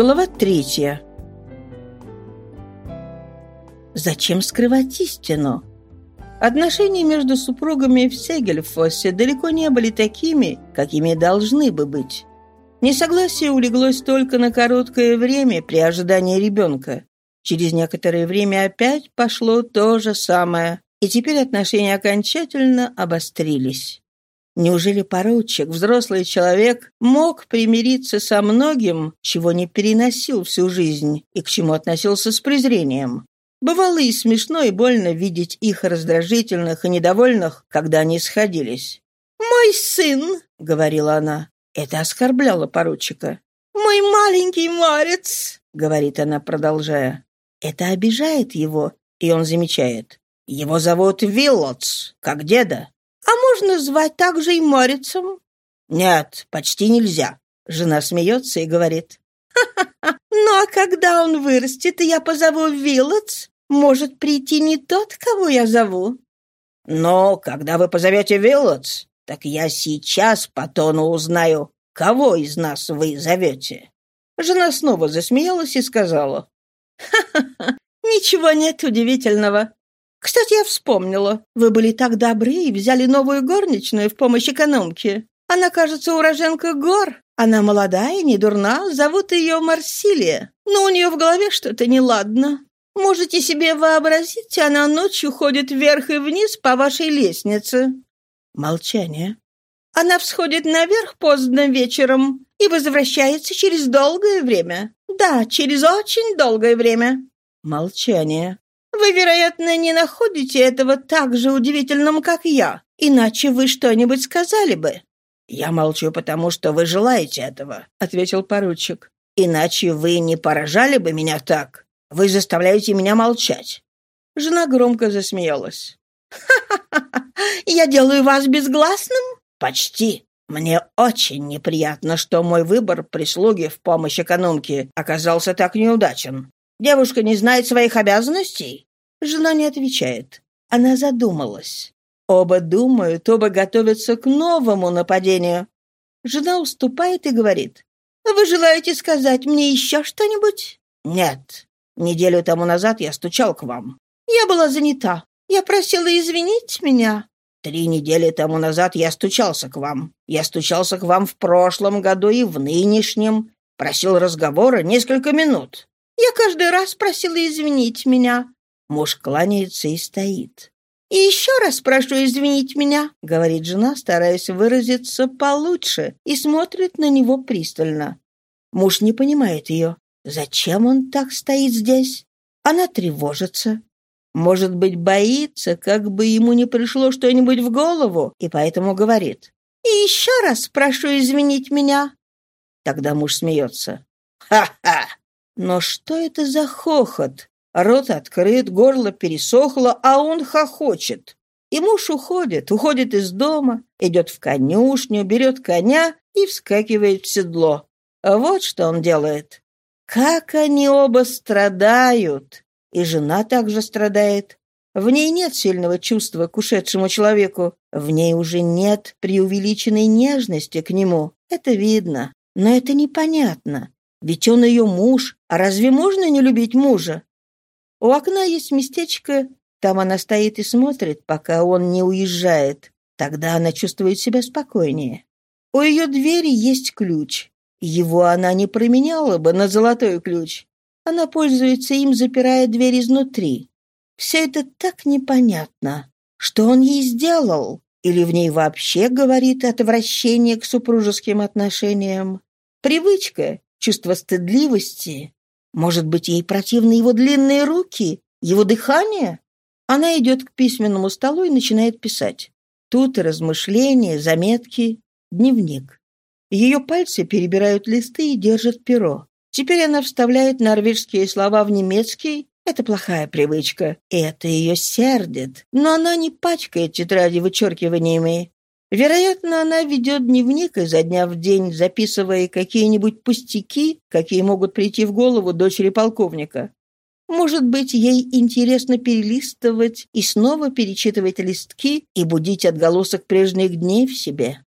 Глава третья. Зачем скрывать истину? Отношения между супругами в Сегельфосе далеко не были такими, какими должны бы быть. Несогласие улеглось только на короткое время при ожидании ребенка. Через некоторое время опять пошло то же самое, и теперь отношения окончательно обострились. Неужели поручик, взрослый человек, мог примириться со многим, чего не переносил всю жизнь и к чему относился с презрением? Бывало и смешно, и больно видеть их раздражительных и недовольных, когда они сходились. «Мой сын», — говорила она, — это оскорбляло поручика. «Мой маленький марец», — говорит она, продолжая. Это обижает его, и он замечает. «Его зовут Виллотс, как деда». «А можно звать также и Морицем?» «Нет, почти нельзя». Жена смеется и говорит. «Ха-ха-ха! Ну а когда он вырастет, и я позову Виллотс, может прийти не тот, кого я зову?» «Но когда вы позовете Виллотс, так я сейчас по тону узнаю, кого из нас вы зовете». Жена снова засмеялась и сказала. «Ха-ха-ха! Ничего нет удивительного. Кстати, я вспомнила. Вы были так добры и взяли новую горничную в помощь экономке. Она, кажется, уроженка гор. Она молодая, не дурна, зовут ее Марсилия. Но у нее в голове что-то неладно. Можете себе вообразить, она ночью ходит вверх и вниз по вашей лестнице. Молчание. Она всходит наверх поздно вечером и возвращается через долгое время. Да, через очень долгое время. Молчание. Вы, вероятно, не находите этого так же удивительным, как я, иначе вы что-нибудь сказали бы. Я молчу, потому что вы желаете этого, ответил поручик. Иначе вы не поражали бы меня так. Вы заставляете меня молчать». Жена громко засмеялась. «Ха-ха-ха! Я делаю вас безгласным?» «Почти. Мне очень неприятно, что мой выбор прислуги в помощь экономке оказался так неудачен. Девушка не знает своих обязанностей?» Жена не отвечает. Она задумалась. Оба думают, оба готовятся к новому нападению. Жена уступает и говорит. «Вы желаете сказать мне еще что-нибудь?» «Нет. Неделю тому назад я стучал к вам. Я была занята. Я просила извинить меня. Три недели тому назад я стучался к вам. Я стучался к вам в прошлом году и в нынешнем. Просил разговора несколько минут. Я каждый раз просила извинить меня. Муж кланяется и стоит. «И еще раз прошу извинить меня», — говорит жена, стараясь выразиться получше, и смотрит на него пристально. Муж не понимает ее. Зачем он так стоит здесь? Она тревожится. Может быть, боится, как бы ему не пришло что-нибудь в голову, и поэтому говорит. «И еще раз прошу извинить меня». Тогда муж смеется. «Ха-ха! Но что это за хохот? Рот открыт, горло пересохло, а он хохочет. И муж уходит, уходит из дома, идет в конюшню, берет коня и вскакивает в седло. Вот что он делает. Как они оба страдают! И жена также страдает. В ней нет сильного чувства к ушедшему человеку. В ней уже нет преувеличенной нежности к нему. Это видно. Но это непонятно. Ведь он ее муж. А разве можно не любить мужа? У окна есть местечко. Там она стоит и смотрит, пока он не уезжает. Тогда она чувствует себя спокойнее. У ее двери есть ключ. Его она не променяла бы на золотой ключ. Она пользуется им, запирая дверь изнутри. Все это так непонятно. Что он ей сделал? Или в ней вообще говорит отвращение к супружеским отношениям? Привычка, чувство стыдливости. Может быть, ей противны его длинные руки, его дыхание? Она идет к письменному столу и начинает писать. Тут и размышления, заметки, дневник. Ее пальцы перебирают листы и держат перо. Теперь она вставляет норвежские слова в немецкий. Это плохая привычка. Это ее сердит. Но она не пачкает тетради вычеркиваниями. Вероятно, она ведет дневник изо дня в день, записывая какие-нибудь пустяки, какие могут прийти в голову дочери полковника. Может быть, ей интересно перелистывать и снова перечитывать листки и будить отголосок прежних дней в себе.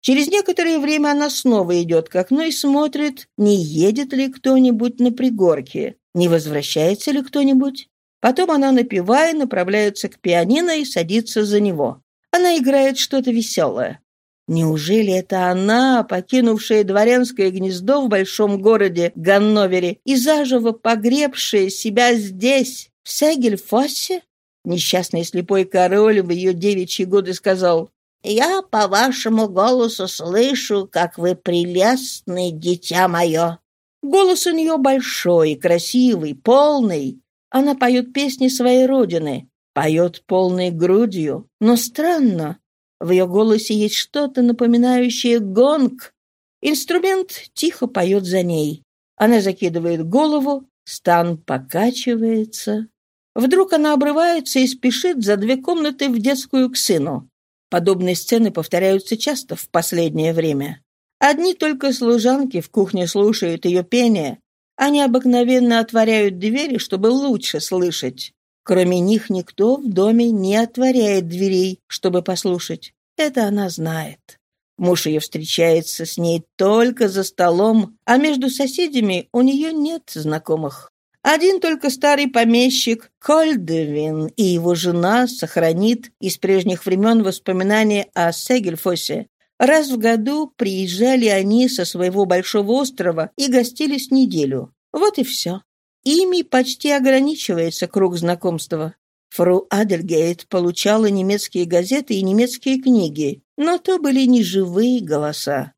Через некоторое время она снова идет к окну и смотрит, не едет ли кто-нибудь на пригорке, не возвращается ли кто-нибудь. Потом она, напевая, направляется к пианино и садится за него. Она играет что-то веселое. Неужели это она, покинувшая дворянское гнездо в большом городе Ганновере и заживо погребшая себя здесь, в Сегельфоссе? Несчастный слепой король в ее девичьи годы сказал, «Я по вашему голосу слышу, как вы прелестны, дитя мое». Голос у нее большой, красивый, полный. Она поет песни своей родины, поет полной грудью. Но странно, в ее голосе есть что-то напоминающее гонг. Инструмент тихо поет за ней. Она закидывает голову, стан покачивается. Вдруг она обрывается и спешит за две комнаты в детскую к сыну. Подобные сцены повторяются часто в последнее время. Одни только служанки в кухне слушают ее пение. Они обыкновенно отворяют двери, чтобы лучше слышать. Кроме них никто в доме не отворяет дверей, чтобы послушать. Это она знает. Муж ее встречается с ней только за столом, а между соседями у нее нет знакомых. Один только старый помещик Кольдевин и его жена сохранит из прежних времен воспоминания о Сегельфосе. Раз в году приезжали они со своего большого острова и гостились неделю. Вот и все. Ими почти ограничивается круг знакомства. Фру Адельгейт получала немецкие газеты и немецкие книги, но то были не живые голоса.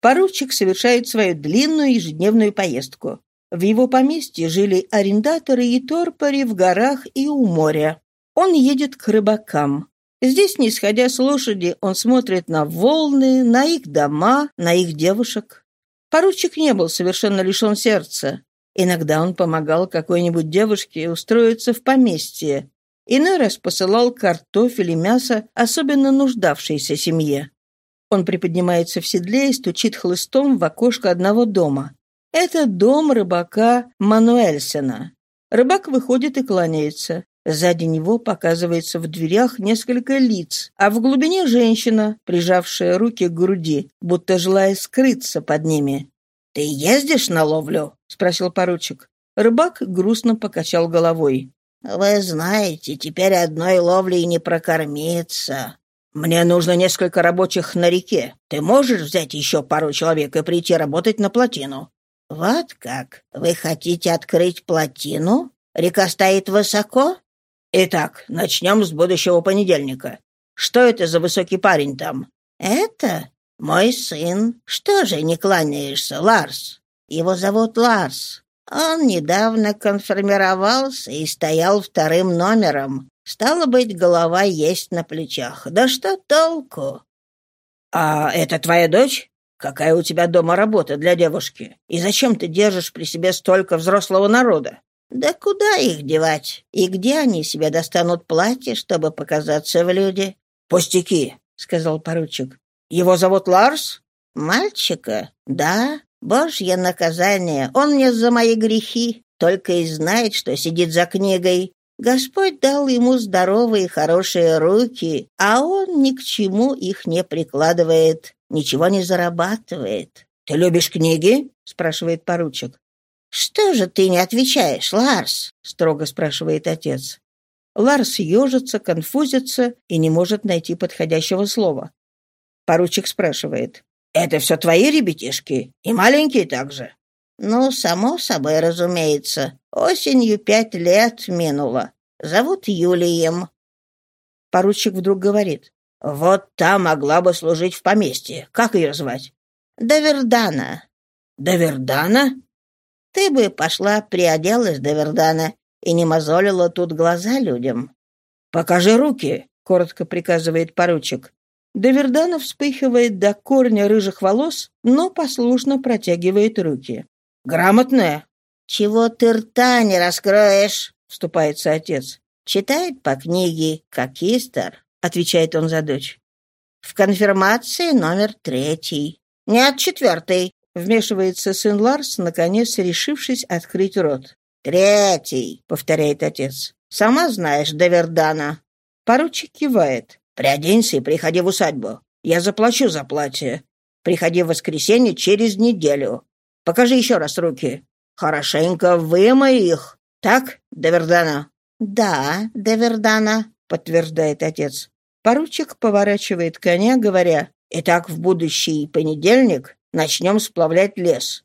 Поручик совершает свою длинную ежедневную поездку. В его поместье жили арендаторы и торпори в горах и у моря. Он едет к рыбакам. Здесь, не сходя с лошади, он смотрит на волны, на их дома, на их девушек. Поручик не был совершенно лишен сердца. Иногда он помогал какой-нибудь девушке устроиться в поместье. Иной раз посылал картофель и мясо особенно нуждавшейся семье. Он приподнимается в седле и стучит хлыстом в окошко одного дома. Это дом рыбака Мануэльсена. Рыбак выходит и кланяется. Сзади него показывается в дверях несколько лиц, а в глубине женщина, прижавшая руки к груди, будто желая скрыться под ними. «Ты ездишь на ловлю?» — спросил поручик. Рыбак грустно покачал головой. «Вы знаете, теперь одной ловлей не прокормиться. Мне нужно несколько рабочих на реке. Ты можешь взять еще пару человек и прийти работать на плотину?» «Вот как? Вы хотите открыть плотину? Река стоит высоко?» Итак, начнем с будущего понедельника. Что это за высокий парень там? Это мой сын. Что же не кланяешься, Ларс? Его зовут Ларс. Он недавно конформировался и стоял вторым номером. Стало быть, голова есть на плечах. Да что толку? А это твоя дочь? Какая у тебя дома работа для девушки? И зачем ты держишь при себе столько взрослого народа? Да куда их девать? И где они себе достанут платье, чтобы показаться в люди? Пустяки, сказал поручик. Его зовут Ларс? Мальчика? Да. Божье наказание. Он мне за мои грехи. Только и знает, что сидит за книгой. Господь дал ему здоровые хорошие руки, а он ни к чему их не прикладывает, ничего не зарабатывает. «Ты любишь книги?» — спрашивает поручик. «Что же ты не отвечаешь, Ларс?» — строго спрашивает отец. Ларс ежится, конфузится и не может найти подходящего слова. Поручик спрашивает. «Это все твои ребятишки? И маленькие также?» «Ну, само собой, разумеется. Осенью пять лет минуло. Зовут Юлием». Поручик вдруг говорит. «Вот та могла бы служить в поместье. Как ее звать?» «Давердана». «Давердана?» Ты бы пошла, приоделась до Вердана и не мозолила тут глаза людям. «Покажи руки», — коротко приказывает поручик. Довердана вспыхивает до корня рыжих волос, но послушно протягивает руки. «Грамотная». «Чего ты рта не раскроешь?» — вступается отец. «Читает по книге, как Истер», — отвечает он за дочь. «В конфирмации номер третий». «Нет, четвертый», Вмешивается сын Ларс, наконец решившись открыть рот. «Третий», — повторяет отец. «Сама знаешь, Давердана». Поручик кивает. «Приоденься и приходи в усадьбу. Я заплачу за платье. Приходи в воскресенье через неделю. Покажи еще раз руки. Хорошенько вымой их. Так, Довердана?» «Да, Довердана», — подтверждает отец. Поручик поворачивает коня, говоря, «Итак, в будущий понедельник начнем сплавлять лес».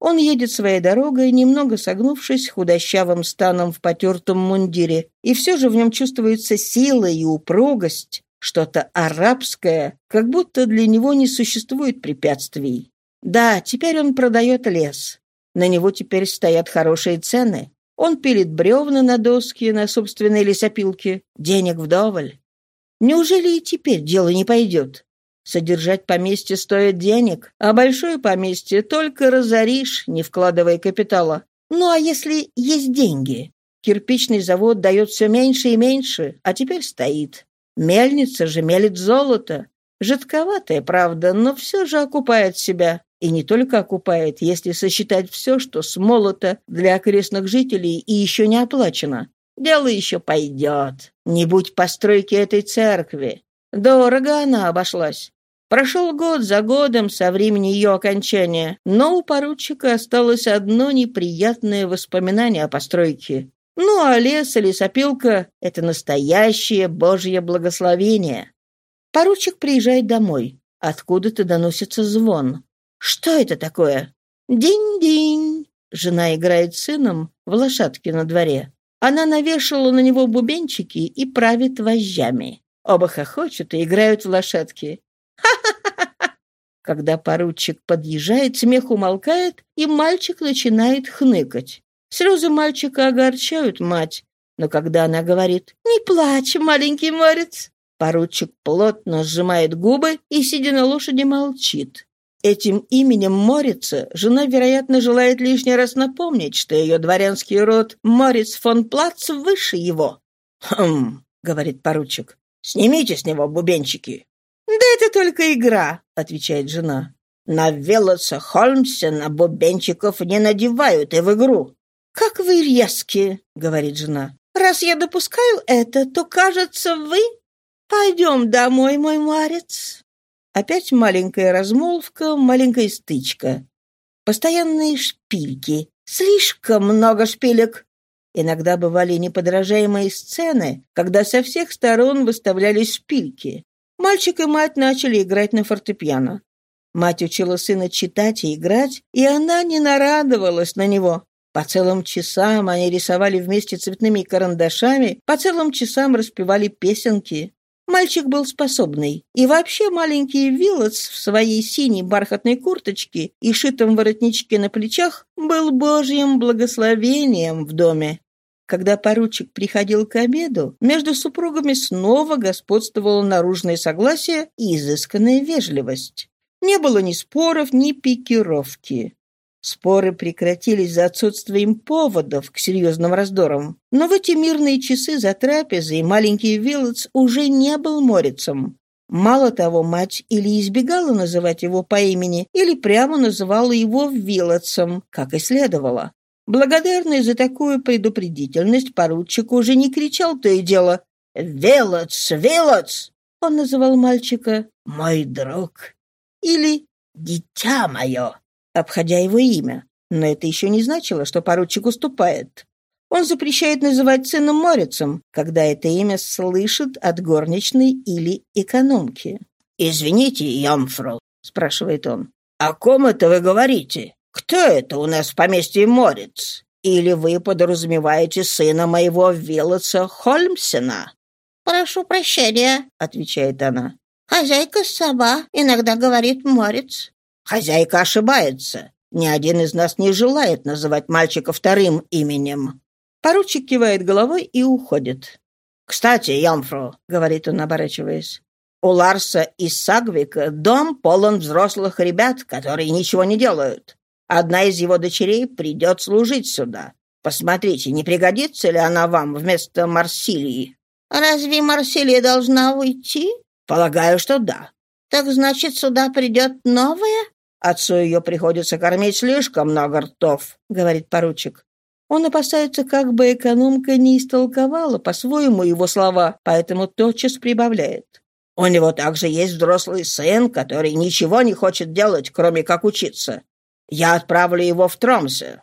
Он едет своей дорогой, немного согнувшись худощавым станом в потертом мундире, и все же в нем чувствуется сила и упругость, что-то арабское, как будто для него не существует препятствий. Да, теперь он продает лес. На него теперь стоят хорошие цены. Он пилит бревна на доски на собственной лесопилке. Денег вдоволь. Неужели и теперь дело не пойдет? Содержать поместье стоит денег, а большое поместье только разоришь, не вкладывая капитала. Ну а если есть деньги? Кирпичный завод дает все меньше и меньше, а теперь стоит. Мельница же мелит золото. Жидковатая, правда, но все же окупает себя. И не только окупает, если сосчитать все, что смолото для окрестных жителей и еще не оплачено. Дело еще пойдет. Не будь постройки этой церкви. Дорого она обошлась. Прошел год за годом со времени ее окончания, но у поручика осталось одно неприятное воспоминание о постройке. Ну, а лес или сопилка — это настоящее божье благословение. Поручик приезжает домой. Откуда-то доносится звон. Что это такое? Динь-динь. Жена играет с сыном в лошадке на дворе. Она навешала на него бубенчики и правит вожжами. Оба хохочут и играют в лошадки. Ха-ха-ха! Когда поручик подъезжает, смех умолкает, и мальчик начинает хныкать. Слезы мальчика огорчают мать, но когда она говорит «Не плачь, маленький морец», поручик плотно сжимает губы и, сидя на лошади, молчит. Этим именем Морица жена, вероятно, желает лишний раз напомнить, что ее дворянский род Морец фон Плац выше его. «Хм», — говорит поручик, — «снимите с него бубенчики». «Да это только игра», — отвечает жена. «На Велоса Холмсена бубенчиков не надевают и в игру. «Как вы резкие!» — говорит жена. «Раз я допускаю это, то, кажется, вы... Пойдем домой, мой марец!» Опять маленькая размолвка, маленькая стычка. Постоянные шпильки. Слишком много шпилек. Иногда бывали неподражаемые сцены, когда со всех сторон выставлялись шпильки. Мальчик и мать начали играть на фортепиано. Мать учила сына читать и играть, и она не нарадовалась на него. По целым часам они рисовали вместе цветными карандашами, по целым часам распевали песенки. Мальчик был способный. И вообще маленький Виллотс в своей синей бархатной курточке и шитом воротничке на плечах был божьим благословением в доме. Когда поручик приходил к обеду, между супругами снова господствовало наружное согласие и изысканная вежливость. Не было ни споров, ни пикировки. Споры прекратились за отсутствием поводов к серьезным раздорам. Но в эти мирные часы за трапезой маленький Виллотс уже не был морицем. Мало того, мать или избегала называть его по имени, или прямо называла его Виллотсом, как и следовало. Благодарный за такую предупредительность, поручик уже не кричал то и дело «Виллотс! Виллотс!» Он называл мальчика «мой друг» или «дитя мое» обходя его имя. Но это еще не значило, что поручик уступает. Он запрещает называть сына Морицем, когда это имя слышит от горничной или экономки. «Извините, Ямфру», — спрашивает он, — «о ком это вы говорите? Кто это у нас в поместье Морец? Или вы подразумеваете сына моего Виллоса Хольмсена?» «Прошу прощения», — отвечает она. «Хозяйка сама иногда говорит Морец. Хозяйка ошибается. Ни один из нас не желает называть мальчика вторым именем». Поручик кивает головой и уходит. «Кстати, Ямфру», — говорит он, оборачиваясь, «у Ларса и Сагвика дом полон взрослых ребят, которые ничего не делают. Одна из его дочерей придет служить сюда. Посмотрите, не пригодится ли она вам вместо Марсилии?» «Разве Марсилия должна уйти?» «Полагаю, что да». «Так значит, сюда придет новая?» Отцу ее приходится кормить слишком много ртов», — говорит поручик. Он опасается, как бы экономка не истолковала по-своему его слова, поэтому тотчас прибавляет. У него также есть взрослый сын, который ничего не хочет делать, кроме как учиться. Я отправлю его в Тромсе».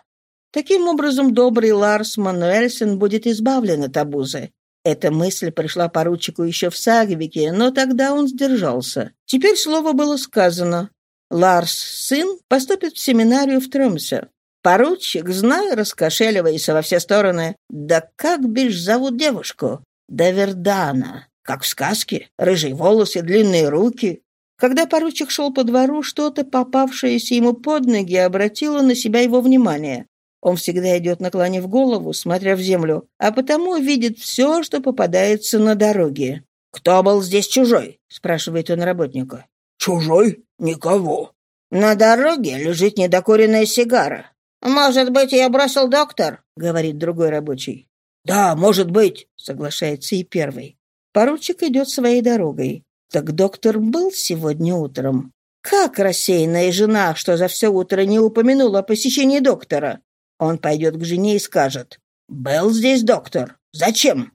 Таким образом, добрый Ларс Мануэльсен будет избавлен от обузы. Эта мысль пришла поручику еще в Сагвике, но тогда он сдержался. Теперь слово было сказано. Ларс, сын, поступит в семинарию в Тромсе. Поручик, зная, раскошеливаясь во все стороны, да как бишь зовут девушку? Да Вердана. Как в сказке. Рыжие волосы, длинные руки. Когда поручик шел по двору, что-то, попавшееся ему под ноги, обратило на себя его внимание. Он всегда идет, наклонив голову, смотря в землю, а потому видит все, что попадается на дороге. «Кто был здесь чужой?» — спрашивает он работника. «Чужой? Никого». «На дороге лежит недокуренная сигара». «Может быть, я бросил доктор?» — говорит другой рабочий. «Да, может быть», — соглашается и первый. Поручик идет своей дорогой. Так доктор был сегодня утром. Как рассеянная жена, что за все утро не упомянула о посещении доктора? Он пойдет к жене и скажет. «Был здесь доктор. Зачем?»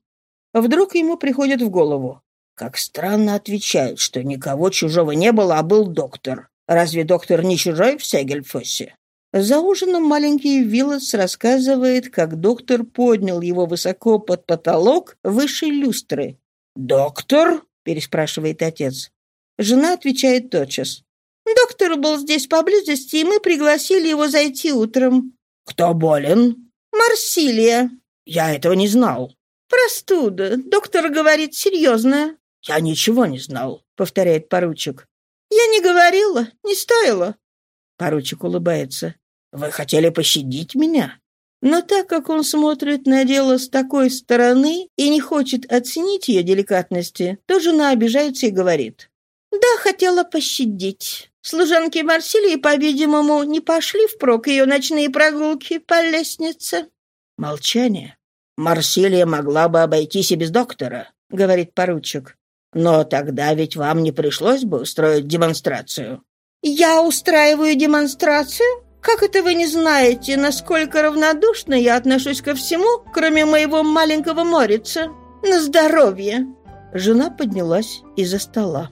Вдруг ему приходит в голову. Как странно отвечают, что никого чужого не было, а был доктор. Разве доктор не чужой в Сегельфосе? За ужином маленький Виллотс рассказывает, как доктор поднял его высоко под потолок выше люстры «Доктор?» — переспрашивает отец. Жена отвечает тотчас. «Доктор был здесь поблизости, и мы пригласили его зайти утром». «Кто болен?» «Марсилия». «Я этого не знал». «Простуда. Доктор говорит серьезная». «Я ничего не знал», — повторяет поручик. «Я не говорила, не стоило». Поручик улыбается. «Вы хотели пощадить меня?» Но так как он смотрит на дело с такой стороны и не хочет оценить ее деликатности, то жена обижается и говорит. «Да, хотела пощадить. Служанки Марсилии, по-видимому, не пошли впрок ее ночные прогулки по лестнице». Молчание. «Марсилия могла бы обойтись и без доктора», — говорит поручик. «Но тогда ведь вам не пришлось бы устроить демонстрацию». «Я устраиваю демонстрацию? Как это вы не знаете, насколько равнодушно я отношусь ко всему, кроме моего маленького морица? На здоровье!» Жена поднялась из-за стола.